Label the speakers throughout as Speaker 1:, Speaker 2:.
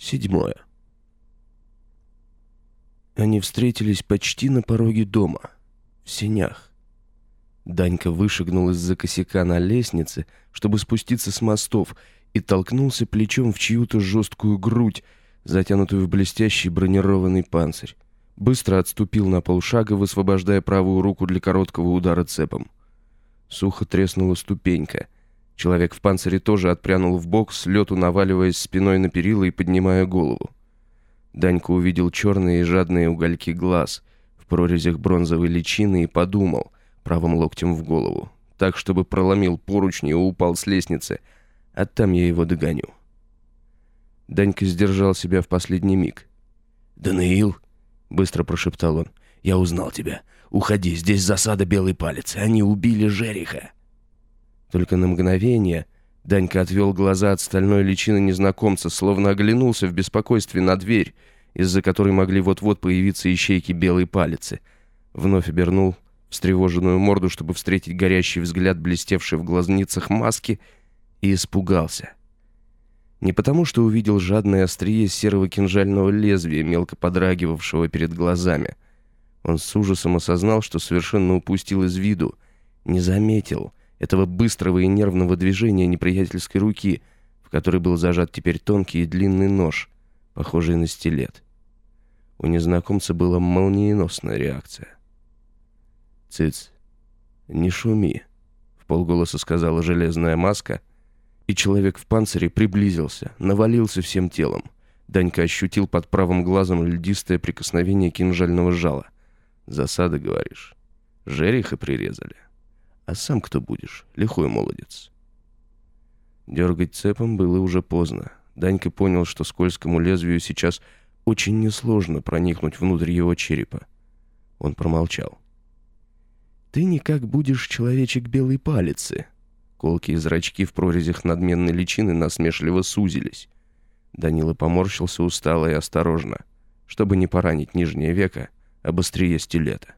Speaker 1: Седьмое. Они встретились почти на пороге дома, в сенях. Данька вышагнул из-за косяка на лестнице, чтобы спуститься с мостов, и толкнулся плечом в чью-то жесткую грудь, затянутую в блестящий бронированный панцирь. Быстро отступил на полшага, высвобождая правую руку для короткого удара цепом. Сухо треснула ступенька. Человек в панцире тоже отпрянул в бок, с лету наваливаясь спиной на перила и поднимая голову. Данька увидел черные и жадные угольки глаз в прорезях бронзовой личины и подумал, правым локтем в голову, так, чтобы проломил поручни и упал с лестницы, а там я его догоню. Данька сдержал себя в последний миг. «Даниил!» — быстро прошептал он. «Я узнал тебя. Уходи, здесь засада белой палец. Они убили Жериха». Только на мгновение Данька отвел глаза от стальной личины незнакомца, словно оглянулся в беспокойстве на дверь, из-за которой могли вот-вот появиться ищейки белой палицы. Вновь обернул встревоженную морду, чтобы встретить горящий взгляд, блестевший в глазницах маски, и испугался. Не потому, что увидел жадное острие серого кинжального лезвия, мелко подрагивавшего перед глазами. Он с ужасом осознал, что совершенно упустил из виду, не заметил — этого быстрого и нервного движения неприятельской руки, в которой был зажат теперь тонкий и длинный нож, похожий на стилет. У незнакомца была молниеносная реакция. «Цыц, не шуми», — в полголоса сказала железная маска, и человек в панцире приблизился, навалился всем телом. Данька ощутил под правым глазом льдистое прикосновение кинжального жала. «Засада, говоришь? Жериха прирезали?» А сам кто будешь? Лихой молодец. Дергать цепом было уже поздно. Данька понял, что скользкому лезвию сейчас очень несложно проникнуть внутрь его черепа. Он промолчал. «Ты никак будешь человечек белой палицы». Колки и зрачки в прорезях надменной личины насмешливо сузились. Данила поморщился устало и осторожно, чтобы не поранить нижнее веко об острие стилета.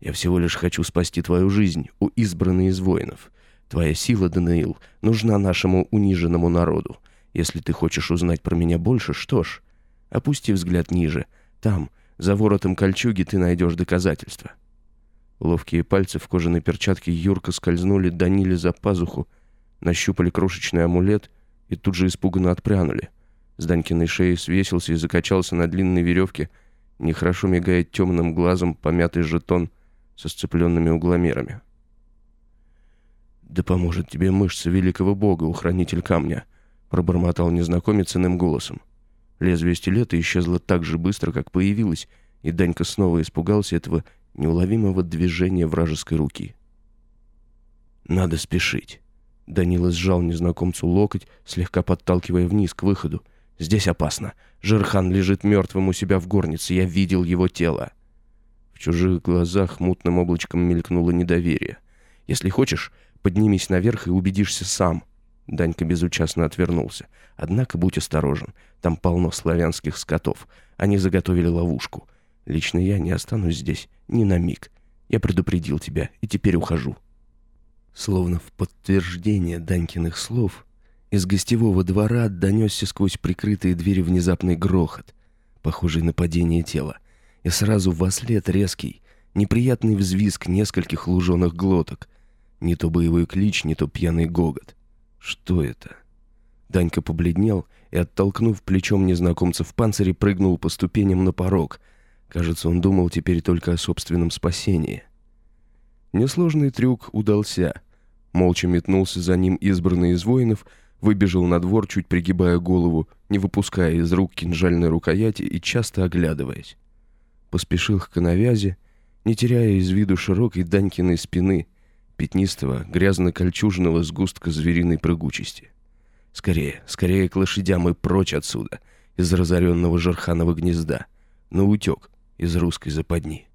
Speaker 1: Я всего лишь хочу спасти твою жизнь, у избранной из воинов. Твоя сила, Даниил, нужна нашему униженному народу. Если ты хочешь узнать про меня больше, что ж, опусти взгляд ниже. Там, за воротом кольчуги, ты найдешь доказательства». Ловкие пальцы в кожаной перчатке Юрка скользнули Даниле за пазуху, нащупали крошечный амулет и тут же испуганно отпрянули. С Данькиной шеи свесился и закачался на длинной веревке, нехорошо мигая темным глазом помятый жетон со сцепленными угломерами. «Да поможет тебе мышца великого бога, ухранитель камня», — пробормотал незнакомец иным голосом. Лезвие стилета исчезло так же быстро, как появилось, и Данька снова испугался этого неуловимого движения вражеской руки. «Надо спешить». Данила сжал незнакомцу локоть, слегка подталкивая вниз к выходу. «Здесь опасно. Жерхан лежит мертвым у себя в горнице. Я видел его тело». В чужих глазах мутным облачком мелькнуло недоверие. «Если хочешь, поднимись наверх и убедишься сам». Данька безучастно отвернулся. «Однако будь осторожен. Там полно славянских скотов. Они заготовили ловушку. Лично я не останусь здесь ни на миг. Я предупредил тебя, и теперь ухожу». Словно в подтверждение Данькиных слов, из гостевого двора донесся сквозь прикрытые двери внезапный грохот, похожий на падение тела и сразу во след резкий, неприятный взвизг нескольких луженых глоток. Не то боевой клич, не то пьяный гогот. Что это? Данька побледнел и, оттолкнув плечом незнакомца в панцире, прыгнул по ступеням на порог. Кажется, он думал теперь только о собственном спасении. Несложный трюк удался. Молча метнулся за ним избранный из воинов, выбежал на двор, чуть пригибая голову, не выпуская из рук кинжальной рукояти и часто оглядываясь поспешил к коновязи, не теряя из виду широкой Данькиной спины, пятнистого, грязно-кольчужного сгустка звериной прыгучести. Скорее, скорее к лошадям и прочь отсюда, из разоренного Жарханова гнезда, на утек из русской западни.